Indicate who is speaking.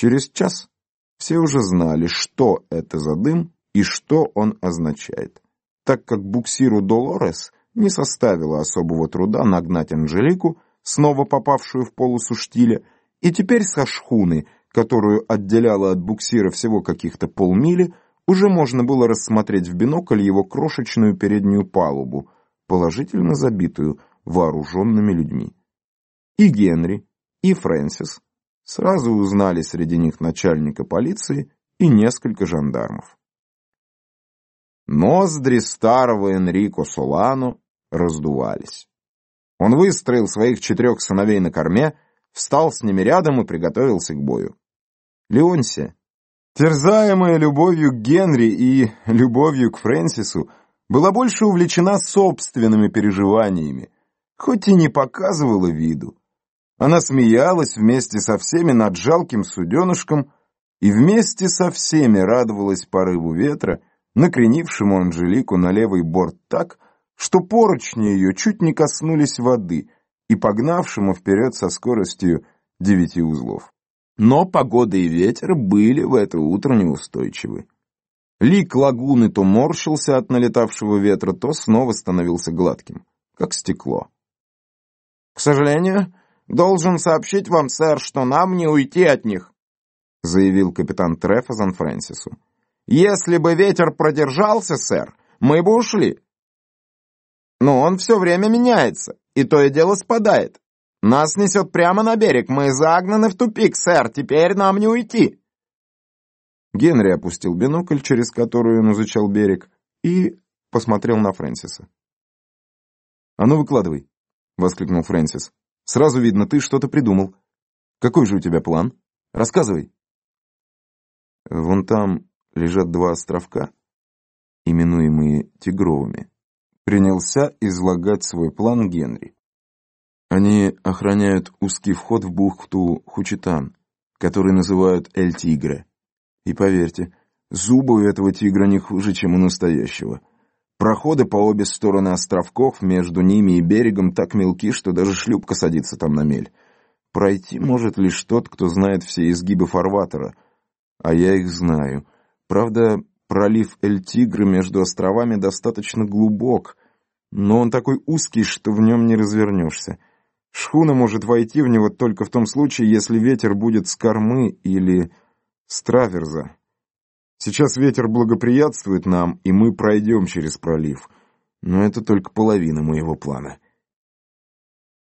Speaker 1: Через час все уже знали, что это за дым и что он означает, так как буксиру Долорес не составило особого труда нагнать Анжелику, снова попавшую в полосу штиля, и теперь со шхуны, которую отделяла от буксира всего каких-то полмили, уже можно было рассмотреть в бинокль его крошечную переднюю палубу, положительно забитую вооруженными людьми. И Генри, и Фрэнсис сразу узнали среди них начальника полиции и несколько жандармов. Ноздри старого Энрико Солано раздувались. Он выстроил своих четырех сыновей на корме, встал с ними рядом и приготовился к бою. Леонсия, терзаемая любовью к Генри и любовью к Фрэнсису, была больше увлечена собственными переживаниями, хоть и не показывала виду. Она смеялась вместе со всеми над жалким суденышком и вместе со всеми радовалась порыву ветра, накренившему Анжелику на левый борт так, что поручни ее чуть не коснулись воды и погнавшему вперед со скоростью девяти узлов. Но погода и ветер были в это утро неустойчивы. Лик лагуны то морщился от налетавшего ветра, то снова становился гладким, как стекло. «К сожалению, «Должен сообщить вам, сэр, что нам не уйти от них», заявил капитан Трефазан Фрэнсису. «Если бы ветер продержался, сэр, мы бы ушли. Но он все время меняется, и то и дело спадает. Нас несет прямо на берег, мы загнаны в тупик, сэр, теперь нам не уйти». Генри опустил бинокль, через который он изучал берег, и посмотрел на Фрэнсиса. «А ну, выкладывай!» — воскликнул Фрэнсис. Сразу видно, ты что-то придумал. Какой же у тебя план? Рассказывай. Вон там лежат два островка, именуемые Тигровыми. Принялся излагать свой план Генри. Они охраняют узкий вход в бухту Хучитан, который называют Эль-Тигре. И поверьте, зубы у этого тигра не хуже, чем у настоящего. Проходы по обе стороны островков между ними и берегом так мелки, что даже шлюпка садится там на мель. Пройти может лишь тот, кто знает все изгибы фарватера, а я их знаю. Правда, пролив Эль-Тигры между островами достаточно глубок, но он такой узкий, что в нем не развернешься. Шхуна может войти в него только в том случае, если ветер будет с кормы или с траверза. Сейчас ветер благоприятствует нам, и мы пройдем через пролив. Но это только половина моего плана.